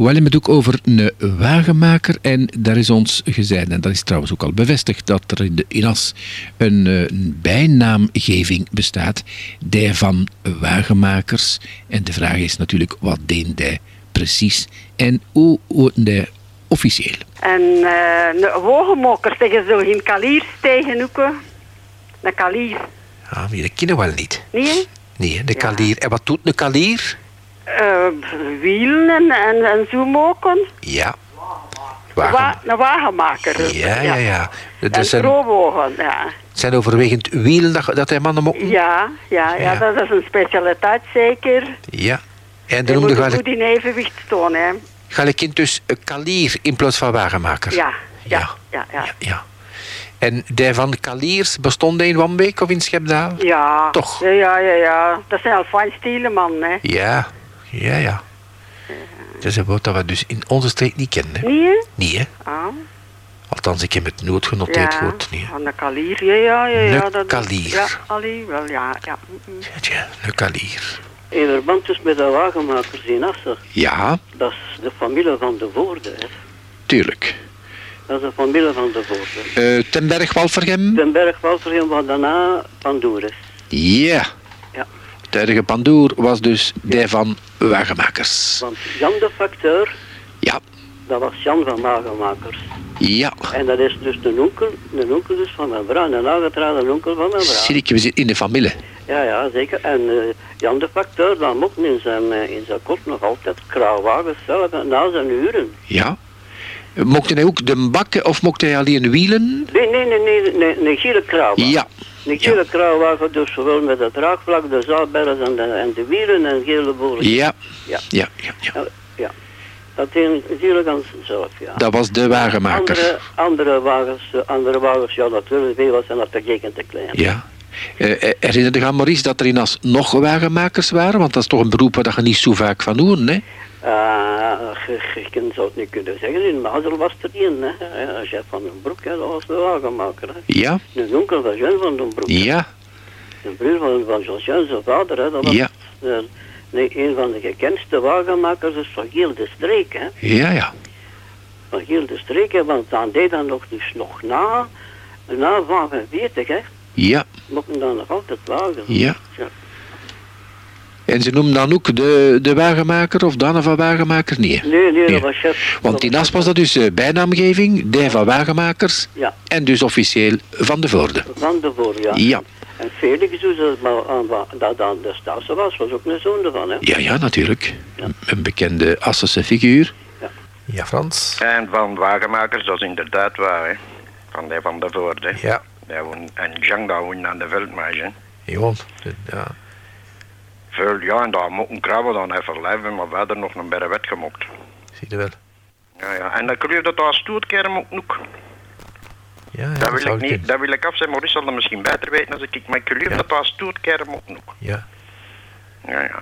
We hebben het ook over een wagenmaker en daar is ons gezegd, en dat is trouwens ook al bevestigd, dat er in de INAS een, eh, een bijnaamgeving bestaat, die van wagenmakers. En de vraag is natuurlijk, wat deed die precies en hoe wordt die officieel? En eh een wagenmaker zeggen zo in kalier tegen hoeken. Een kalier. Ja, maar dat kennen we wel niet. Nee? Nee, de kalier. En wat doet een kalier? Eh wielen en, en. Ja. Wa Wagen. een wagenmaker. Ja, ja, ja. En zijn, ja. zijn overwegend wielen dat, dat hij mannen mochten? Ja, ja, ja, Ja. dat is een specialiteit zeker. Ja. En dan moet je goed in evenwicht staan, hè. je kind dus kalier in plaats van wagenmaker? Ja, ja, Ja. ja, ja. Ja. ja. En die van kaliers bestond in Wambeek of in Schepdaal? Ja. Toch? Ja, ja, ja. Dat zijn al fijn stiele mannen, hè. Ja, ja, ja. Dat is een woord dat we dus in onze streek niet kennen. hè. Nee, hè? Niet, hè? Ah, Althans, ik heb het nooit genoteerd ja. gehoord. Nee. Van de kalier, ja, ja, ja. ja dat, kalier. Ja, allee, wel, ja, ja. Tja, een kalier. In verband dus met de wagenmakers in Assen, Ja, dat is de familie van de Voorde. Hè. tuurlijk. Dat is de familie van de Voorde. Eh ten Berg Walvergem? Den Berg Walvergem van daarna Pandoeris. Ja. Ja. Huidige Pandoer was dus die van wagenmakers. Want Jan de Facteur, Ja, dat was Jan van Wagenmakers. ja. En dat is dus de onkel, de onkel dus van mijn vrouw, een aangetraden onkel van mijn vrouw. Zie we zitten in de familie. Ja, ja, zeker. En eh, Jan de Facteur, dan mocht in zijn, eh, in zijn kort nog altijd kruiwagens zelf na zijn uren. Ja. Mocht hij ook de bakken of mocht hij alleen wielen? Nee, nee, nee, nee, nee, een gele kruiwagen. Ja. Een gele kruiwagen, dus zowel met het draagvlak, de zaalbergen en de, en de wielen en gele boren. Ja. Ja. Ja, ja, ja. Ja, ja. Dat een gele gans zelf, ja. Dat was de wagenmaker. Andere, andere wagens, andere wagens, ja natuurlijk, veel zijn dat te gek en te klein. Ja. Eh, herinner je aan Maurice dat er in As nog wagenmakers waren? Want dat is toch een beroep waar je niet zo vaak van hoort, hè? Eh, je, je kunt- zou het niet kunnen zeggen, in Mazel was er één, hè. Eh, Chef van den Broek, hè, dat was de wagenmaker, hè. Ja, De onkel van Jean van den Broek. hè. ja, De broer van, van Jean, zijn vader, hè. Dat was Ja. eh, nee, een van de gekendste wagenmakers is van heel de streek, hè. ja, ja. Van heel de streek, hè, want dan deed dan nog, dus nog na, na 45, hè. Ja, Mochten dan nog altijd wagen. ja. Ja. En ze noemen dan ook de, de wagenmaker of Danne van wagenmaker? Nee. Nee, nee, Nee. dat was chef. Want in dat As was dat dus eh, bijnaamgeving, die van wagenmakers Ja, en dus officieel van de Voorde. van de voor, ja. Ja. En Felix, dus, dat, maar, aan de Stase was, was ook een zoon ervan, hè. Ja, ja, natuurlijk. Ja. Een bekende Assense figuur. Ja. Ja, Frans. En van wagenmakers, dat is inderdaad waar, hè. Van de Van de Voorde. Ja, Die en Jean, dat woont aan de veldmarge. gewoon. Ja. Veel, ja, en daar moeten krabben dan even leven, maar verder nog een berre wet gemokt. Zie je wel. Ja, ja. En ik geloof dat daar stootkerm ook nog. Ja, ja, dat, wil ik niet, dat wil ik afzeggen, Maurice zal dat misschien beter weten als ik, maar ik geloof Ja. dat daar stootkerm ook nog. Ja. Ja, ja.